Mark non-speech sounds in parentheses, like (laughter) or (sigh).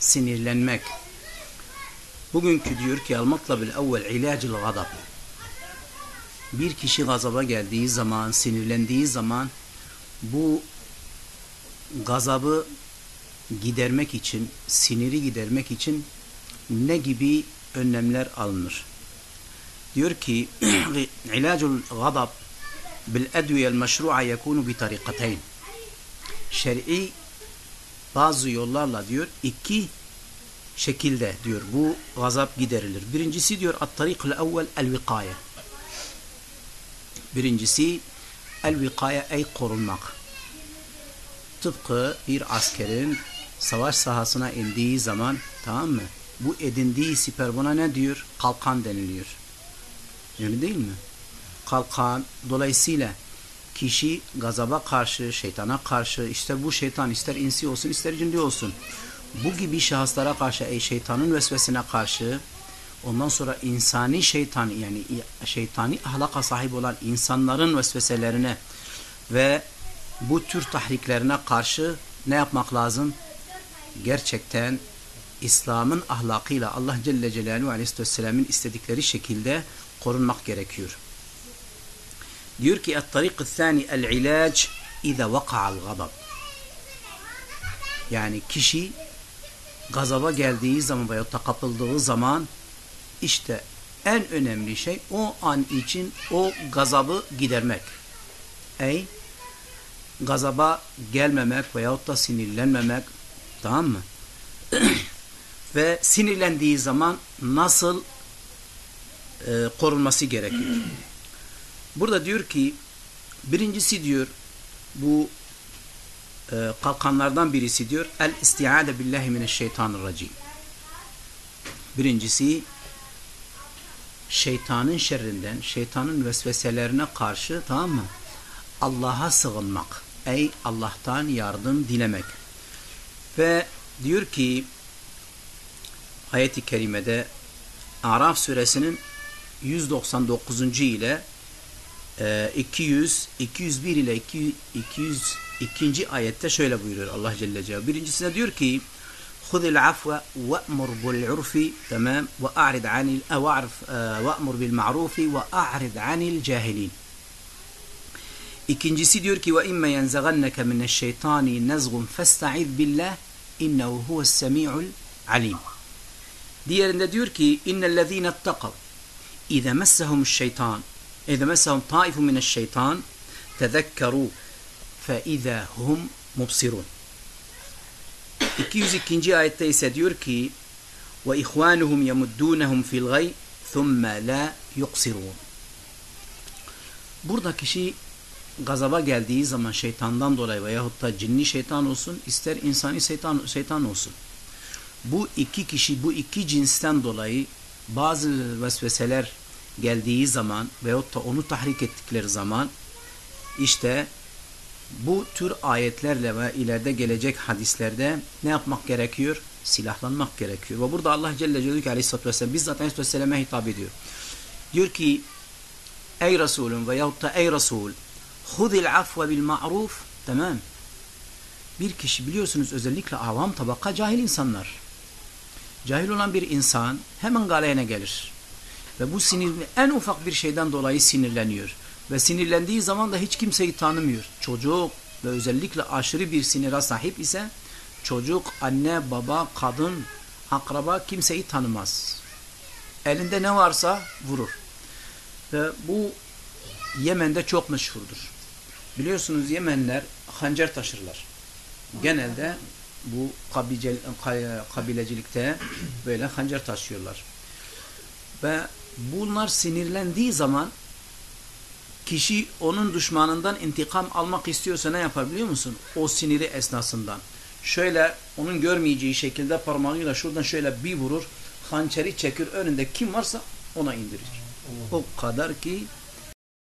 sinirlenmek. Bugünkü diyor ki el-matlabil evvel ilacil gadab. Bir kişi gazaba geldiği zaman, sinirlendiği zaman bu gazabı gidermek için, siniri gidermek için ne gibi önlemler alınır? Diyor ki (clears throat) ilacul gadab bil edviyel meşru'a yekunu bi tarikateyn. Şer'i bazı yollarla diyor iki şekilde diyor bu gazap giderilir. Birincisi diyor at-tarikul evvel el-vikaye. Birincisi el-vikaye ey korunmak. Tıpkı bir askerin savaş sahasına indiği zaman tamam mı? Bu edindiği siper buna ne diyor? Kalkan deniliyor. Öyle değil mi? Kalkan dolayısıyla kişi gazaba karşı, şeytana karşı, işte bu şeytan ister insi olsun ister cinli olsun. Bu gibi şahıslara karşı, ey şeytanın vesvesine karşı, ondan sonra insani şeytan yani şeytani ahlaka sahip olan insanların vesveselerine ve bu tür tahriklerine karşı ne yapmak lazım? Gerçekten İslam'ın ahlakıyla Allah Celle Celaluhu Aleyhisselam'ın istedikleri şekilde korunmak gerekiyor. Diyor ki et-tarik الثاني el-ilac iza vaka'al gadab. Yani kişi gazaba geldiği zaman veya kapıldığı zaman işte en önemli şey o an için o gazabı gidermek. Ey gazaba gelmemek veyahut da sinirlenmemek tamam mı? (clears throat) Ve sinirlendiği zaman nasıl e, korunması gerekiyor? Burada diyor ki birincisi diyor bu e, kalkanlardan birisi diyor el istiade billahi mineşşeytanirracim. Birincisi şeytanın şerrinden, şeytanın vesveselerine karşı tamam mı? Allah'a sığınmak. Ey Allah'tan yardım dilemek. Ve diyor ki ayet-i kerimede Araf suresinin 199. ile 200, 201 ile 202. ayette şöyle buyuruyor Allah Celle Celaluhu. Birincisinde diyor ki خذ العفو وأمر بالعرف تمام وأعرض عن وأعرف وأمر بالمعروف وأعرض عن الجاهلين İkincisi diyor ki ve imme yenzaganneke mineşşeytani nezgun festaiz billah innehu huves-semi'ul alim. Diğerinde diyor ki innellezîne ittakav İze messehumuş-şeytan İze messehum taifun mineşşeytan tezekkeru fe ize hum mubsirun. 202. ayette ise diyor ki ihvanuhum yemuddunhum fil gay thumma la yuqsirun. Burada kişi gazaba geldiği zaman şeytandan dolayı veyahut da cinni şeytan olsun ister insani şeytan, şeytan olsun. Bu iki kişi bu iki cinsten dolayı bazı vesveseler geldiği zaman veyahut da onu tahrik ettikleri zaman işte bu tür ayetlerle ve ileride gelecek hadislerde ne yapmak gerekiyor? Silahlanmak gerekiyor. Ve burada Allah Celle Celaluhu Aleyhisselatü Vesselam bizzat Aleyhisselam'a hitap ediyor. Diyor ki ey Resulüm veyahut da ey Resul hudil afve bil ma'ruf tamam bir kişi biliyorsunuz özellikle avam tabaka cahil insanlar. Cahil olan bir insan hemen galeyene gelir. Ve bu sinir en ufak bir şeyden dolayı sinirleniyor. Ve sinirlendiği zaman da hiç kimseyi tanımıyor. Çocuk ve özellikle aşırı bir sinire sahip ise çocuk, anne, baba, kadın, akraba kimseyi tanımaz. Elinde ne varsa vurur. Ve bu Yemen'de çok meşhurdur. Biliyorsunuz Yemenler hancer taşırlar. Genelde bu kabilecilikte böyle hancer taşıyorlar. Ve bunlar sinirlendiği zaman kişi onun düşmanından intikam almak istiyorsa ne yapar biliyor musun? O siniri esnasından. Şöyle onun görmeyeceği şekilde parmağıyla şuradan şöyle bir vurur. Hançeri çekir önünde kim varsa ona indirir. O kadar ki